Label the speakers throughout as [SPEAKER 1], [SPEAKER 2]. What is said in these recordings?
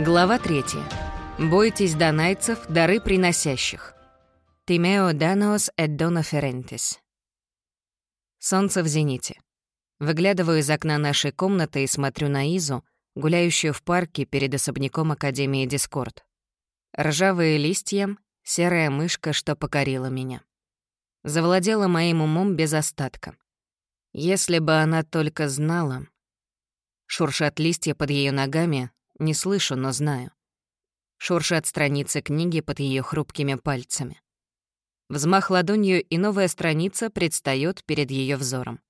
[SPEAKER 1] Глава 3. Бойтесь донайцев, дары приносящих. Тимео данос эт дона ферентис. Солнце в зените. Выглядываю из окна нашей комнаты и смотрю на Изу, гуляющую в парке перед особняком Академии Дискорд. Ржавые листья, серая мышка, что покорила меня. Завладела моим умом без остатка. Если бы она только знала... Шуршат листья под ее ногами, не слышу, но знаю. Шуршат страницы книги под ее хрупкими пальцами. Взмах ладонью, и новая страница предстает перед ее взором.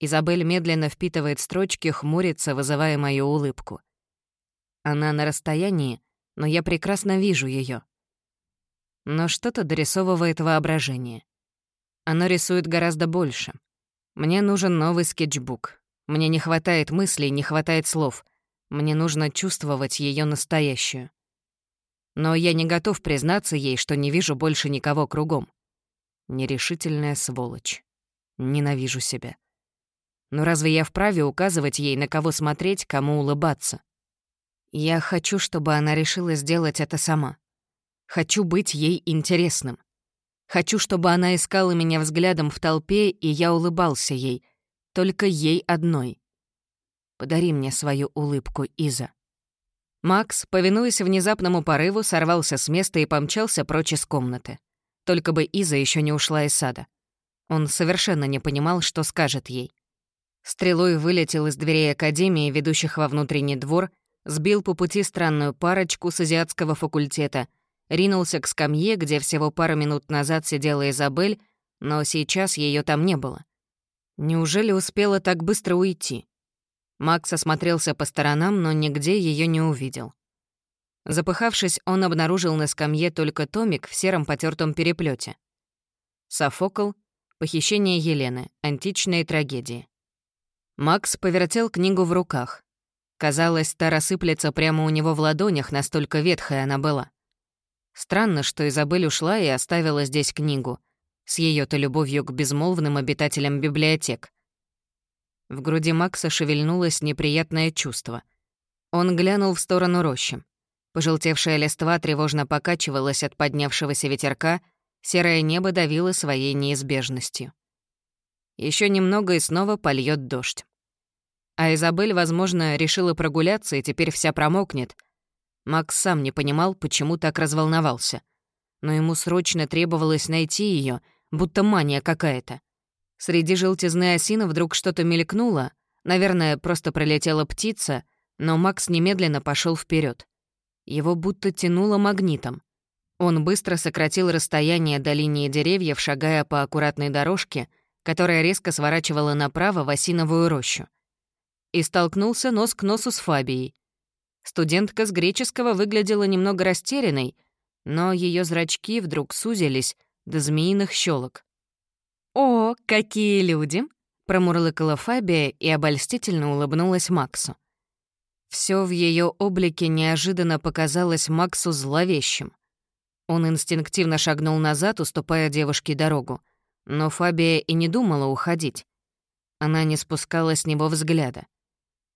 [SPEAKER 1] Изабель медленно впитывает строчки, хмурится, вызывая мою улыбку. Она на расстоянии, но я прекрасно вижу ее. Но что-то дорисовывает воображение. Оно рисует гораздо больше. Мне нужен новый скетчбук. Мне не хватает мыслей, не хватает слов — мне нужно чувствовать ее настоящую. Но я не готов признаться ей, что не вижу больше никого кругом. Нерешительная сволочь. Ненавижу себя. Но разве я вправе указывать ей, на кого смотреть, кому улыбаться? Я хочу, чтобы она решила сделать это сама. Хочу быть ей интересным. Хочу, чтобы она искала меня взглядом в толпе, и я улыбался ей. Только ей одной. Подари мне свою улыбку, Иза». Макс, повинуясь внезапному порыву, сорвался с места и помчался прочь из комнаты. Только бы Иза еще не ушла из сада. Он совершенно не понимал, что скажет ей. Стрелой вылетел из дверей академии, ведущих во внутренний двор, сбил по пути странную парочку с азиатского факультета, ринулся к скамье, где всего пару минут назад сидела Изабель, но сейчас ее там не было. Неужели успела так быстро уйти? Макс осмотрелся по сторонам, но нигде ее не увидел. Запыхавшись, он обнаружил на скамье только томик в сером потертом переплете. Софокл, похищение Елены, античные трагедии. Макс повертел книгу в руках. Казалось, та рассыплется прямо у него в ладонях, настолько ветхая она была. Странно, что Изабель ушла и оставила здесь книгу, с ее то любовью к безмолвным обитателям библиотек. В груди Макса шевельнулось неприятное чувство. Он глянул в сторону рощи. Пожелтевшая листва тревожно покачивалась от поднявшегося ветерка, серое небо давило своей неизбежностью. Еще немного и снова польет дождь. А Изабель, возможно, решила прогуляться и теперь вся промокнет. Макс сам не понимал, почему так разволновался. Но ему срочно требовалось найти ее, будто мания какая-то. Среди желтизны осины вдруг что-то мелькнуло, наверное, просто пролетела птица, но Макс немедленно пошел вперед. Его будто тянуло магнитом. Он быстро сократил расстояние до линии деревьев, шагая по аккуратной дорожке, которая резко сворачивала направо в осиновую рощу. И столкнулся нос к носу с Фабией. Студентка с греческого выглядела немного растерянной, но ее зрачки вдруг сузились до змеиных щелок. «О, какие люди!» — промурлыкала Фабия и обольстительно улыбнулась Максу. Все в ее облике неожиданно показалось Максу зловещим. Он инстинктивно шагнул назад, уступая девушке дорогу. Но Фабия и не думала уходить. Она не спускала с него взгляда.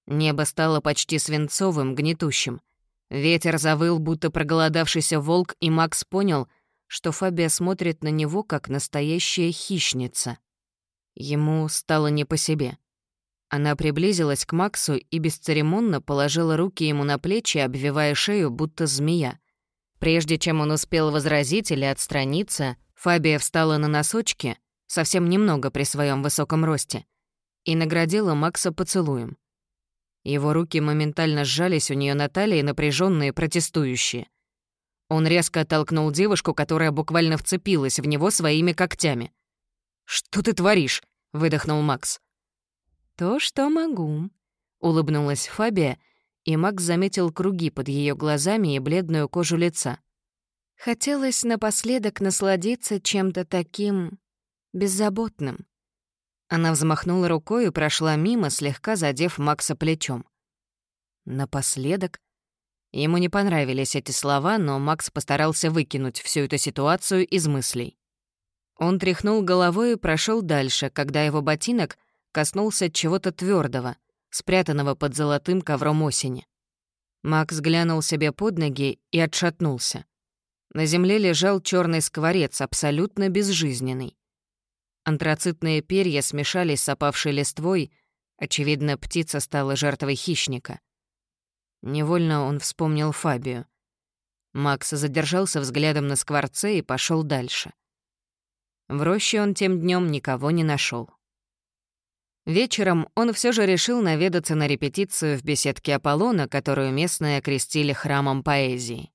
[SPEAKER 1] Небо стало почти свинцовым, гнетущим. Ветер завыл, будто проголодавшийся волк, и Макс понял — что Фабия смотрит на него, как настоящая хищница. Ему стало не по себе. Она приблизилась к Максу и бесцеремонно положила руки ему на плечи, обвивая шею, будто змея. Прежде чем он успел возразить или отстраниться, Фабия встала на носочки, совсем немного при своем высоком росте, и наградила Макса поцелуем. Его руки моментально сжались у нее на талии, напряженные, протестующие — он резко оттолкнул девушку, которая буквально вцепилась в него своими когтями. «Что ты творишь?» — выдохнул Макс. «То, что могу», — улыбнулась Фабия, и Макс заметил круги под ее глазами и бледную кожу лица. Хотелось напоследок насладиться чем-то таким беззаботным. Она взмахнула рукой и прошла мимо, слегка задев Макса плечом. Напоследок Ему не понравились эти слова, но Макс постарался выкинуть всю эту ситуацию из мыслей. Он тряхнул головой и прошел дальше, когда его ботинок коснулся чего-то твердого, спрятанного под золотым ковром осени. Макс глянул себе под ноги и отшатнулся. На земле лежал черный скворец, абсолютно безжизненный. Антрацитные перья смешались с опавшей листвой, очевидно, птица стала жертвой хищника. Невольно он вспомнил Фабию. Макс задержался взглядом на скворце и пошел дальше. В роще он тем днем никого не нашел. Вечером он все же решил наведаться на репетицию в беседке Аполлона, которую местные окрестили храмом поэзии.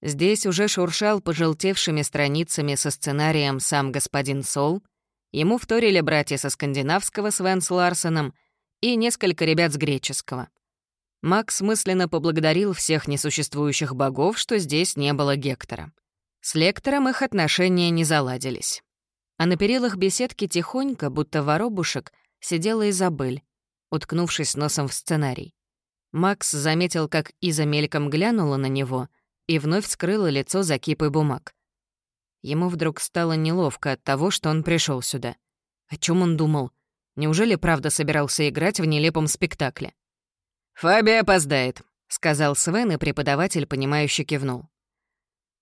[SPEAKER 1] Здесь уже шуршал пожелтевшими страницами со сценарием сам господин Сол, ему вторили братья со скандинавского Свен с и несколько ребят с греческого. Макс мысленно поблагодарил всех несуществующих богов, что здесь не было Гектора. С лектором их отношения не заладились. А на перилах беседки тихонько, будто воробушек, сидела Изабель, уткнувшись носом в сценарий. Макс заметил, как Иза мельком глянула на него и вновь скрыла лицо за кипой бумаг. Ему вдруг стало неловко от того, что он пришел сюда. О чем он думал? Неужели правда собирался играть в нелепом спектакле?
[SPEAKER 2] «Фаби опоздает», —
[SPEAKER 1] сказал Свен, и преподаватель, понимающе кивнул.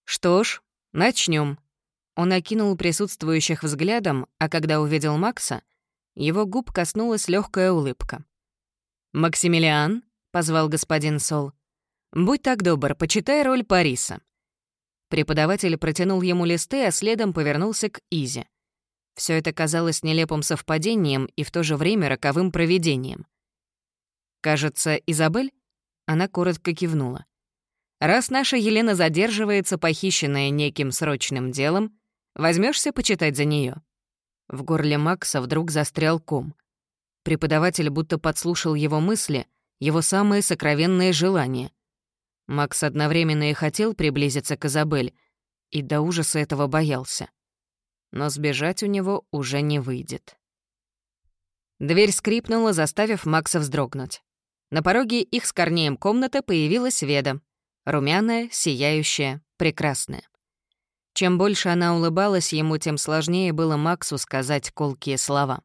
[SPEAKER 1] «Что ж, начнем. Он окинул присутствующих взглядом, а когда увидел Макса, его губ коснулась легкая улыбка. «Максимилиан», — позвал господин Сол, — «будь так добр, почитай роль Париса». Преподаватель протянул ему листы, а следом повернулся к Изе. Все это казалось нелепым совпадением и в то же время роковым проведением. «Кажется, Изабель?» Она коротко кивнула. «Раз наша Елена задерживается, похищенная неким срочным делом, возьмешься почитать за нее. В горле Макса вдруг застрял ком. Преподаватель будто подслушал его мысли, его самые сокровенные желания. Макс одновременно и хотел приблизиться к Изабель, и до ужаса этого боялся. Но сбежать у него уже не выйдет. Дверь скрипнула, заставив Макса вздрогнуть. На пороге их с Корнеем комната появилась Веда. Румяная, сияющая, прекрасная. Чем больше она улыбалась ему, тем сложнее было Максу сказать колкие слова.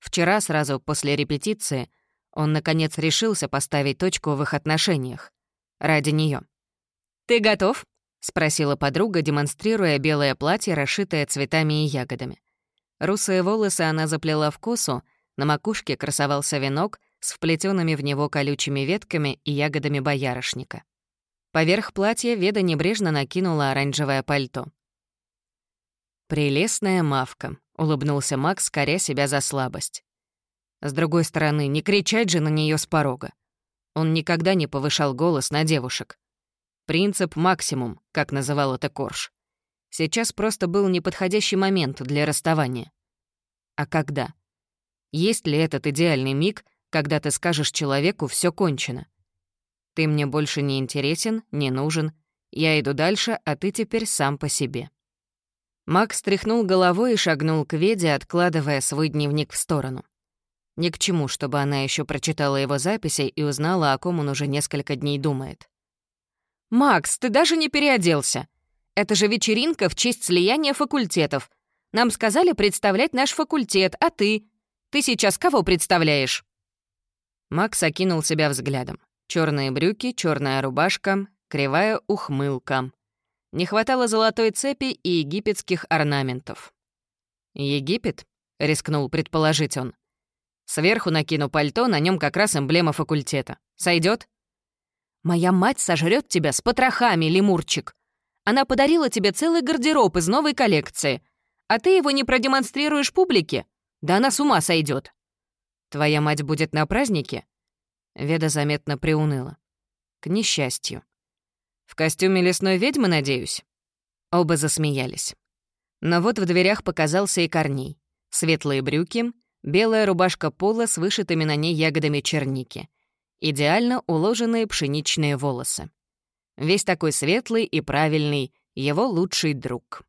[SPEAKER 1] Вчера, сразу после репетиции, он, наконец, решился поставить точку в их отношениях. Ради нее. «Ты готов?» — спросила подруга, демонстрируя белое платье, расшитое цветами и ягодами. Русые волосы она заплела в косу, на макушке красовался венок, с вплетенными в него колючими ветками и ягодами боярышника. Поверх платья Веда небрежно накинула оранжевое пальто. «Прелестная мавка», — улыбнулся Макс, коря себя за слабость. С другой стороны, не кричать же на нее с порога. Он никогда не повышал голос на девушек. Принцип максимум, как называл это Корж. Сейчас просто был неподходящий момент для расставания. А когда? Есть ли этот идеальный миг, когда ты скажешь человеку «все кончено». Ты мне больше не интересен, не нужен. Я иду дальше, а ты теперь сам по себе». Макс тряхнул головой и шагнул к Веде, откладывая свой дневник в сторону. Ни к чему, чтобы она еще прочитала его записи и узнала, о ком он уже несколько дней думает. «Макс, ты даже не переоделся. Это же вечеринка в честь слияния факультетов. Нам сказали представлять наш факультет, а ты? Ты сейчас кого представляешь?» Макс окинул себя взглядом. Черные брюки, черная рубашка, кривая ухмылка. Не хватало золотой цепи и египетских орнаментов. «Египет?» — рискнул предположить он. «Сверху накину пальто, на нем как раз эмблема факультета. Сойдет? «Моя мать сожрет тебя с потрохами, лемурчик. Она подарила тебе целый гардероб из новой коллекции, а ты его не продемонстрируешь публике? Да она с ума сойдет. Твоя мать будет на празднике?» Веда заметно приуныла. «К несчастью. В костюме лесной ведьмы, надеюсь?» Оба засмеялись. Но вот в дверях показался и Корней. Светлые брюки, белая рубашка пола с вышитыми на ней ягодами черники. Идеально уложенные пшеничные волосы. Весь такой светлый и правильный, его лучший друг.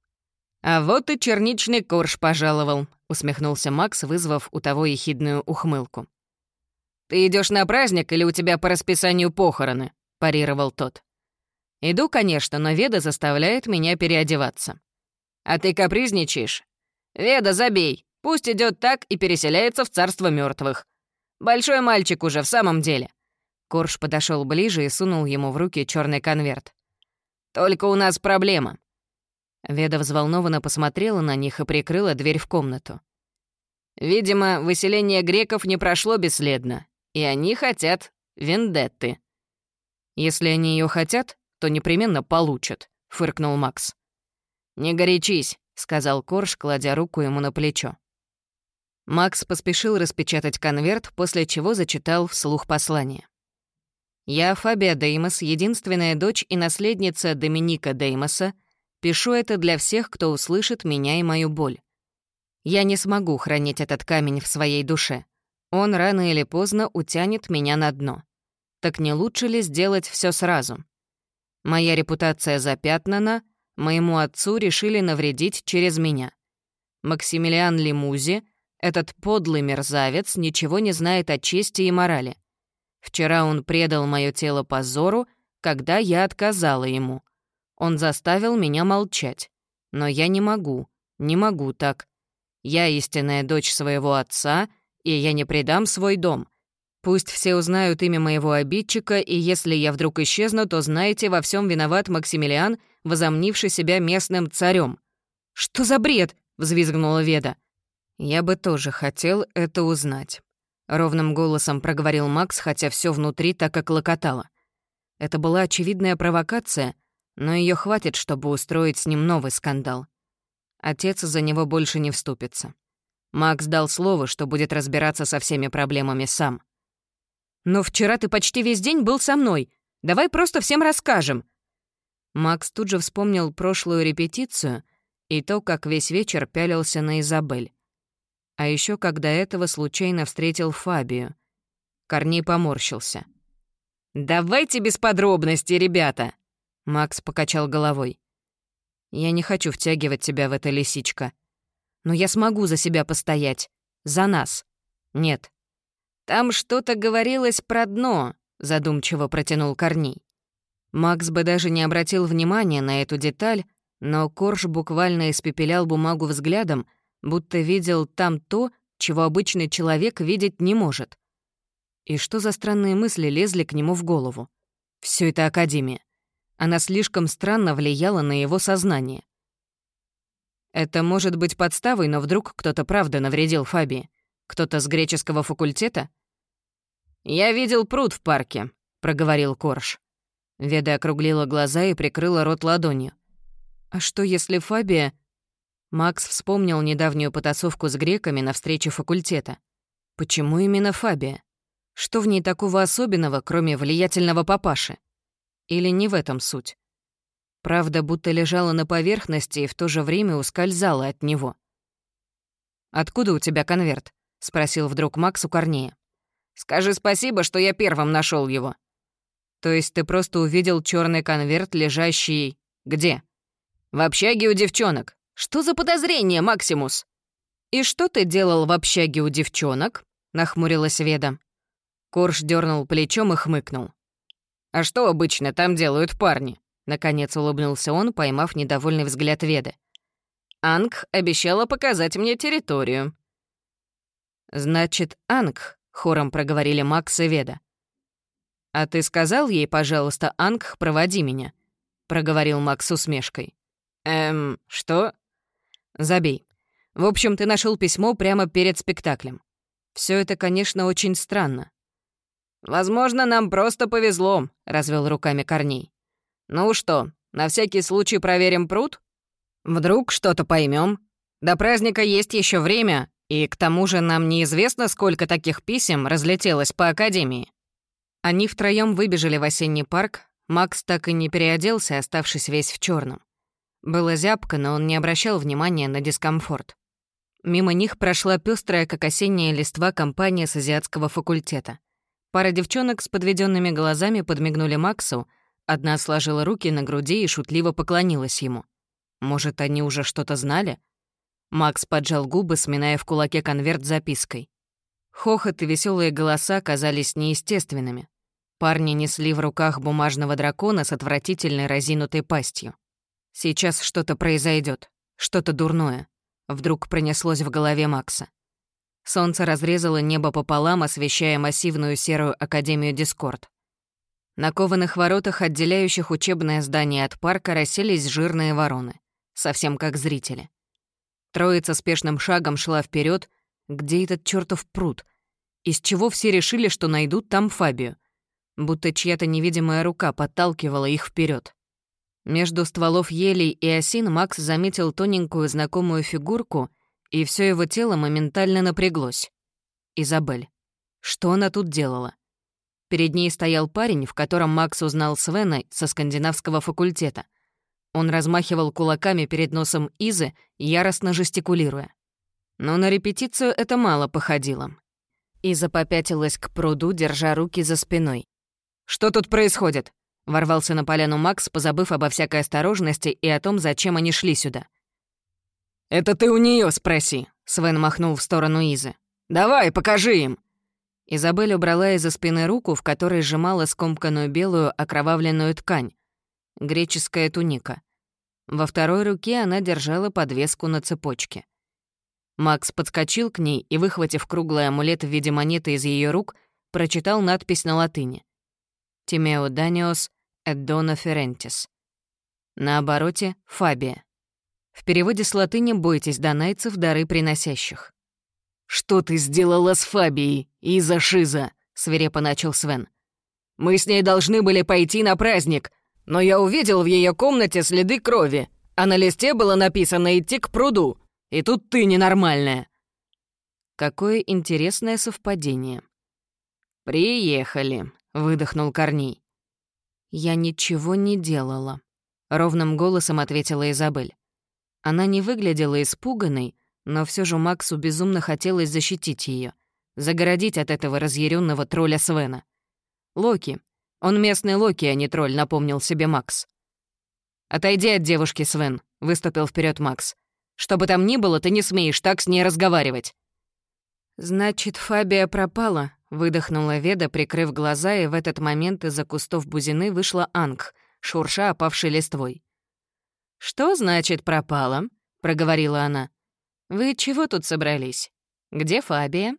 [SPEAKER 1] «А вот и черничный корж пожаловал», — усмехнулся Макс, вызвав у того ехидную ухмылку. «Ты идешь на праздник или у тебя по расписанию похороны?» — парировал тот. «Иду, конечно, но Веда заставляет меня переодеваться». «А ты капризничаешь?» «Веда, забей. Пусть идет так и переселяется в царство мертвых. Большой мальчик уже в самом деле. Корж подошел ближе и сунул ему в руки черный конверт. «Только у нас проблема». Веда взволнованно посмотрела на них и прикрыла дверь в комнату. «Видимо, выселение греков не прошло бесследно, и они хотят вендетты». «Если они ее хотят, то непременно получат», — фыркнул Макс. «Не горячись», — сказал Корж, кладя руку ему на плечо. Макс поспешил распечатать конверт, после чего зачитал вслух послание. «Я, Фабия Деймос, единственная дочь и наследница Доминика Деймоса, пишу это для всех, кто услышит меня и мою боль. Я не смогу хранить этот камень в своей душе. Он рано или поздно утянет меня на дно. Так не лучше ли сделать все сразу? Моя репутация запятнана, моему отцу решили навредить через меня. Максимилиан Лимузи, этот подлый мерзавец, ничего не знает о чести и морали. Вчера он предал мое тело позору, когда я отказала ему. Он заставил меня молчать. Но я не могу, не могу так. Я истинная дочь своего отца, и я не предам свой дом. Пусть все узнают имя моего обидчика, и если я вдруг исчезну, то знаете, во всем виноват Максимилиан, возомнивший себя местным царем. «Что за бред?» — взвизгнула Веда. «Я бы тоже хотел это узнать». Ровным голосом проговорил Макс, хотя все внутри так как локотало. Это была очевидная провокация, но ее хватит, чтобы устроить с ним новый скандал. Отец за него больше не вступится. Макс дал слово, что будет разбираться со всеми проблемами сам. «Но вчера ты почти весь день был со мной. Давай просто всем расскажем». Макс тут же вспомнил прошлую репетицию и то, как весь вечер пялился на Изабель. А еще когда этого случайно встретил Фабию. Корней поморщился. «Давайте без подробностей, ребята!» Макс покачал головой. «Я не хочу втягивать тебя в это, лисичка. Но я смогу за себя постоять. За нас. Нет». «Там что-то говорилось про дно», — задумчиво протянул Корней. Макс бы даже не обратил внимания на эту деталь, но Корж буквально испепелял бумагу взглядом, будто видел там то, чего обычный человек видеть не может. И что за странные мысли лезли к нему в голову? Все это Академия. Она слишком странно влияла на его сознание. Это может быть подставой, но вдруг кто-то правда навредил Фабии. Кто-то с греческого факультета? «Я видел пруд в парке», — проговорил Корж. Веда округлила глаза и прикрыла рот ладонью. «А что, если Фабия...» Макс вспомнил недавнюю потасовку с греками на встрече факультета. Почему именно Фабия? Что в ней такого особенного, кроме влиятельного папаши? Или не в этом суть? Правда, будто лежала на поверхности и в то же время ускользала от него. «Откуда у тебя конверт?» — спросил вдруг Макс у Корнея. «Скажи спасибо, что я первым нашел его». «То есть ты просто увидел черный конверт, лежащий... где?» «В общаге у девчонок. «Что за подозрение, Максимус?» «И что ты делал в общаге у девчонок?» — нахмурилась Веда. Корж дернул плечом и хмыкнул. «А что обычно там делают парни?» Наконец улыбнулся он, поймав недовольный взгляд Веды. «Анг обещала показать мне территорию». «Значит, Анг», — хором проговорили Макс и Веда. «А ты сказал ей, пожалуйста, Анг, проводи меня», — проговорил Макс с усмешкой. «Эм, что?» Забей. В общем, ты нашел письмо прямо перед спектаклем. Все это, конечно, очень странно. Возможно, нам просто повезло, развел руками Корней. Ну что, на всякий случай проверим пруд? Вдруг что-то поймем. До праздника есть еще время, и к тому же нам неизвестно, сколько таких писем разлетелось по академии. Они втроем выбежали в осенний парк. Макс так и не переоделся, оставшись весь в черном. Было зябко, но он не обращал внимания на дискомфорт. Мимо них прошла пестрая, как осенняя листва, компания с азиатского факультета. Пара девчонок с подведенными глазами подмигнули Максу, одна сложила руки на груди и шутливо поклонилась ему. Может, они уже что-то знали? Макс поджал губы, сминая в кулаке конверт с запиской. Хохот и веселые голоса казались неестественными. Парни несли в руках бумажного дракона с отвратительной разинутой пастью. Сейчас что-то произойдет, что-то дурное. Вдруг пронеслось в голове Макса. Солнце разрезало небо пополам, освещая массивную серую Академию Дискорд. На кованых воротах, отделяющих учебное здание от парка, расселись жирные вороны, совсем как зрители. Троица спешным шагом шла вперед, где этот чертов пруд, из чего все решили, что найдут там Фабию, будто чья-то невидимая рука подталкивала их вперед. Между стволов елей и осин Макс заметил тоненькую знакомую фигурку, и все его тело моментально напряглось. Изабель. Что она тут делала? Перед ней стоял парень, в котором Макс узнал Свена со скандинавского факультета. Он размахивал кулаками перед носом Изы, яростно жестикулируя. Но на репетицию это мало походило. Иза попятилась к пруду, держа руки за спиной. «Что тут происходит?» Ворвался на поляну Макс, позабыв обо всякой осторожности и о том, зачем они шли сюда. «Это ты у нее спроси», — Свен махнул в сторону Изы. «Давай, покажи им!» Изабель убрала из-за спины руку, в которой сжимала скомканную белую окровавленную ткань. Греческая туника. Во второй руке она держала подвеску на цепочке. Макс подскочил к ней и, выхватив круглый амулет в виде монеты из ее рук, прочитал надпись на латыни. «Тимео Даниос Эддона Ферентис». На обороте — Фабия. В переводе с латыни «бойтесь донайцев, дары приносящих». «Что ты сделала с Фабией, из-за Шиза?» — свирепо начал Свен. «Мы с ней должны были пойти на праздник, но я увидел в ее комнате следы крови, а на листе было написано «идти к пруду», и тут ты ненормальная». Какое интересное совпадение. «Приехали», — выдохнул Корней. «Я ничего не делала», — ровным голосом ответила Изабель. Она не выглядела испуганной, но все же Максу безумно хотелось защитить ее, загородить от этого разъяренного тролля Свена. Локи. Он местный Локи, а не тролль, напомнил себе Макс. «Отойди от девушки, Свен», — выступил вперед Макс. «Что бы там ни было, ты не смеешь так с ней разговаривать». «Значит, Фабия пропала», — выдохнула Веда, прикрыв глаза, и в этот момент из-за кустов бузины вышла Анг, шурша опавшей листвой. «Что значит пропала?» — проговорила она. «Вы чего тут собрались? Где Фабия?»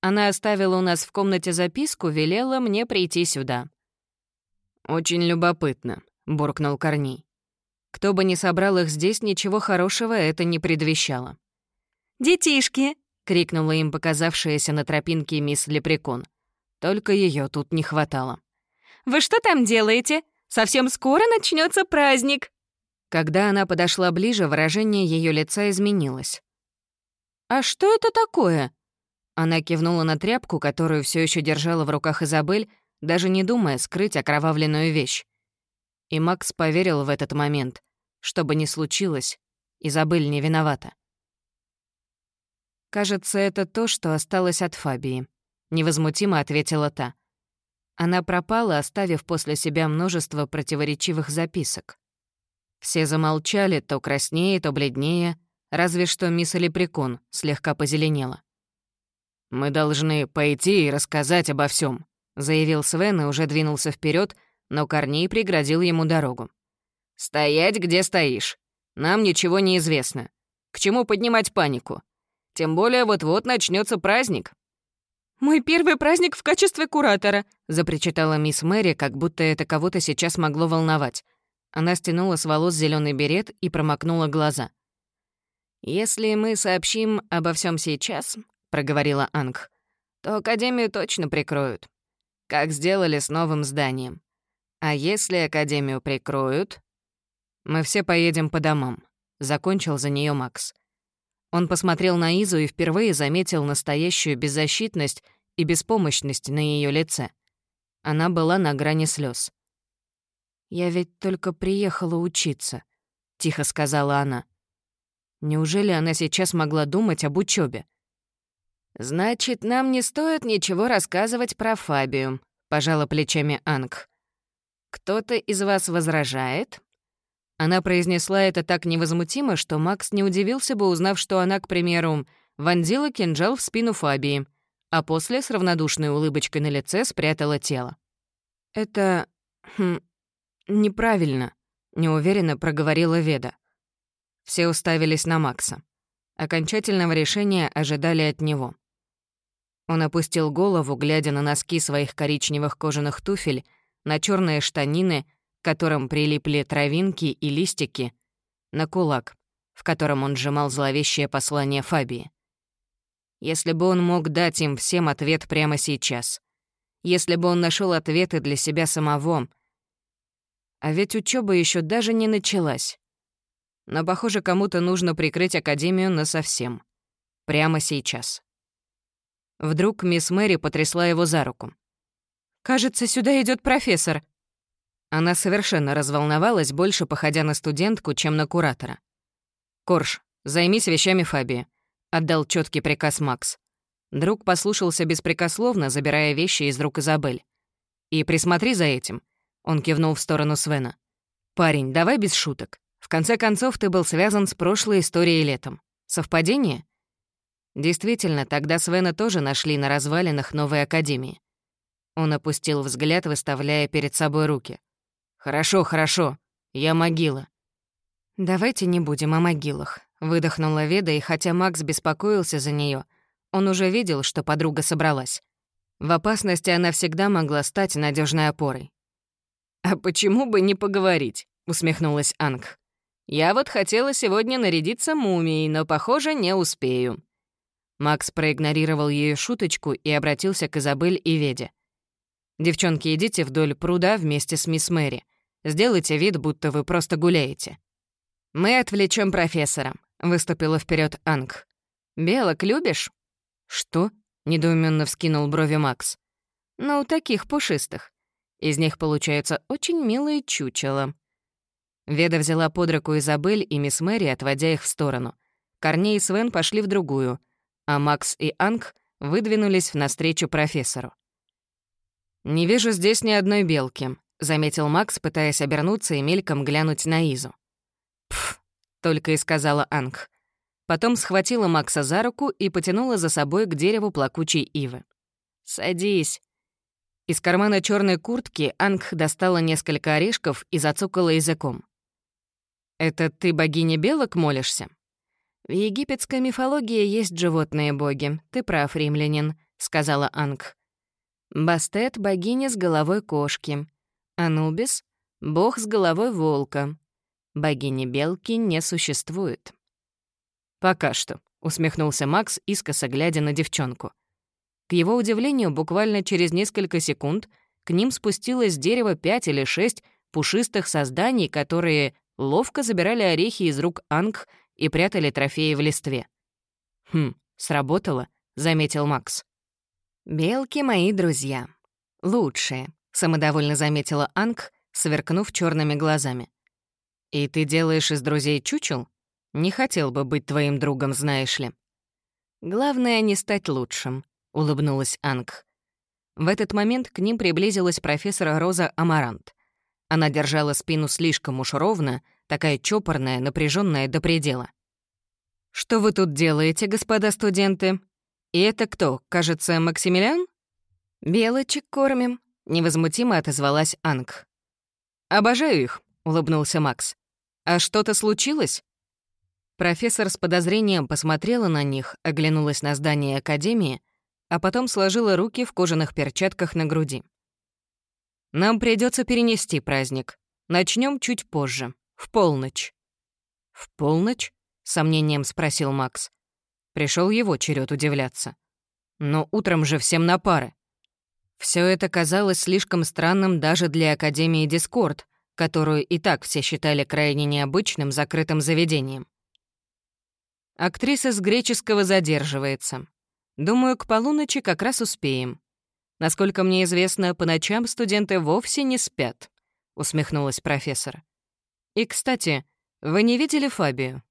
[SPEAKER 1] Она оставила у нас в комнате записку, велела мне прийти сюда. «Очень любопытно», — буркнул Корней. Кто бы ни собрал их здесь, ничего хорошего это не предвещало.
[SPEAKER 3] «Детишки!» — крикнула им показавшаяся на тропинке мисс Лепрекон.
[SPEAKER 1] Только ее тут не хватало.
[SPEAKER 3] «Вы что там делаете? Совсем скоро начнется праздник!»
[SPEAKER 1] Когда она подошла ближе, выражение ее лица изменилось.
[SPEAKER 3] «А что это такое?»
[SPEAKER 1] Она кивнула на тряпку, которую все еще держала в руках Изабель, даже не думая скрыть окровавленную вещь. И Макс поверил в этот момент. Что бы ни случилось, Изабель не виновата. «Кажется, это то, что осталось от Фабии», — невозмутимо ответила та. Она пропала, оставив после себя множество противоречивых записок. Все замолчали, то краснее, то бледнее, Разве что мисс Лепрекон слегка позеленела. «Мы должны пойти и рассказать обо всем, заявил Свен и уже двинулся вперед, но Корней преградил ему дорогу. «Стоять, где стоишь. Нам ничего не известно. К чему поднимать панику? Тем более вот-вот начнется праздник».
[SPEAKER 3] «Мой первый праздник в качестве куратора», —
[SPEAKER 1] запричитала мисс Мэри, как будто это кого-то сейчас могло волновать. Она стянула с волос зеленый берет и промокнула глаза. «Если мы сообщим обо всем сейчас», — проговорила Анг, «то Академию точно прикроют, как сделали с новым зданием. А если Академию прикроют...» «Мы все поедем по домам», — закончил за нее Макс. Он посмотрел на Изу и впервые заметил настоящую беззащитность и беспомощность на ее лице. Она была на грани слез. «Я ведь только приехала учиться», — тихо сказала она. Неужели она сейчас могла думать об учебе? «Значит, нам не стоит ничего рассказывать про Фабию», — пожала плечами Анг. «Кто-то из вас возражает?» Она произнесла это так невозмутимо, что Макс не удивился бы, узнав, что она, к примеру, вонзила кинжал в спину Фабии, а после с равнодушной улыбочкой на лице спрятала тело. «Это... Хм, неправильно», — неуверенно проговорила Веда. Все уставились на Макса. Окончательного решения ожидали от него. Он опустил голову, глядя на носки своих коричневых кожаных туфель, на черные штанины, к которым прилипли травинки и листики, на кулак, в котором он сжимал зловещее послание Фабии. Если бы он мог дать им всем ответ прямо сейчас. Если бы он нашел ответы для себя самого. А ведь учеба еще даже не началась. Но, похоже, кому-то нужно прикрыть Академию насовсем. Прямо сейчас. Вдруг мисс Мэри потрясла его за руку. «Кажется, сюда идет профессор». Она совершенно разволновалась, больше походя на студентку, чем на куратора. «Корж, займись вещами Фабии», — отдал четкий приказ Макс. Друг послушался беспрекословно, забирая вещи из рук Изабель. «И присмотри за этим», — он кивнул в сторону Свена. «Парень, давай без шуток. В конце концов, ты был связан с прошлой историей летом. Совпадение?» Действительно, тогда Свена тоже нашли на развалинах новой академии. Он опустил взгляд, выставляя перед собой руки. «Хорошо, хорошо. Я могила». «Давайте не будем о могилах», Выдохнула Веда, и хотя Макс беспокоился за нее, он уже видел, что подруга собралась. В опасности она всегда могла стать надежной опорой. «А почему бы не поговорить?» — усмехнулась Анг. «Я вот хотела сегодня нарядиться мумией, но, похоже, не успею». Макс проигнорировал ее шуточку и обратился к Изабель и Веде. «Девчонки, идите вдоль пруда вместе с мисс Мэри. Сделайте вид, будто вы просто гуляете. Мы отвлечем профессора. Выступила вперед Анг. «Белок любишь?» «Что?» — недоуменно вскинул брови Макс. «Ну, таких пушистых. Из них получаются очень милые чучела». Веда взяла под руку Изабель и мисс Мэри, отводя их в сторону. Корней и Свен пошли в другую, а Макс и Анг выдвинулись навстречу профессору. «Не вижу здесь ни одной белки», — заметил Макс, пытаясь обернуться и мельком глянуть на Изу. «Пф, — только и сказала Анг. Потом схватила Макса за руку и потянула за собой к дереву плакучей ивы. «Садись». Из кармана черной куртки Анг достала несколько орешков и зацокала языком. «Это ты богине белок молишься?» «В египетской мифологии есть животные боги. Ты прав, римлянин», — сказала Анг. Бастет — богиня с головой кошки. Анубис — бог с головой волка. Богини-белки не существует. «Пока что», — усмехнулся Макс, искоса глядя на девчонку. К его удивлению, буквально через несколько секунд к ним спустилось с дерева пять или шесть пушистых созданий, которые ловко забирали орехи из рук Анг и прятали трофеи в листве. «Хм, сработало», — заметил Макс. «Белки мои друзья. Лучшие», — самодовольно заметила Анг, сверкнув черными глазами. «И ты делаешь из друзей чучел? Не хотел бы быть твоим другом, знаешь ли». «Главное, не стать лучшим», — улыбнулась Анг. В этот момент к ним приблизилась профессор Роза Амарант. Она держала спину слишком уж ровно, такая чопорная, напряженная до предела. «Что вы тут делаете, господа студенты? И это кто, кажется, Максимилиан?» «Белочек кормим», — невозмутимо отозвалась Анг. «Обожаю их», — улыбнулся Макс. «А что-то случилось?» Профессор с подозрением посмотрела на них, оглянулась на здание Академии, а потом сложила руки в кожаных перчатках на груди. «Нам придется перенести праздник. Начнем чуть позже, в полночь». «В полночь?» — сомнением спросил Макс. Пришел его черед удивляться. «Но утром же всем на пары». Все это казалось слишком странным даже для Академии Дискорд, которую и так все считали крайне необычным закрытым заведением. Актриса с греческого задерживается. Думаю, к полуночи как раз успеем. Насколько мне известно, по ночам студенты вовсе не спят, усмехнулась профессор. И, кстати, вы не видели Фабию?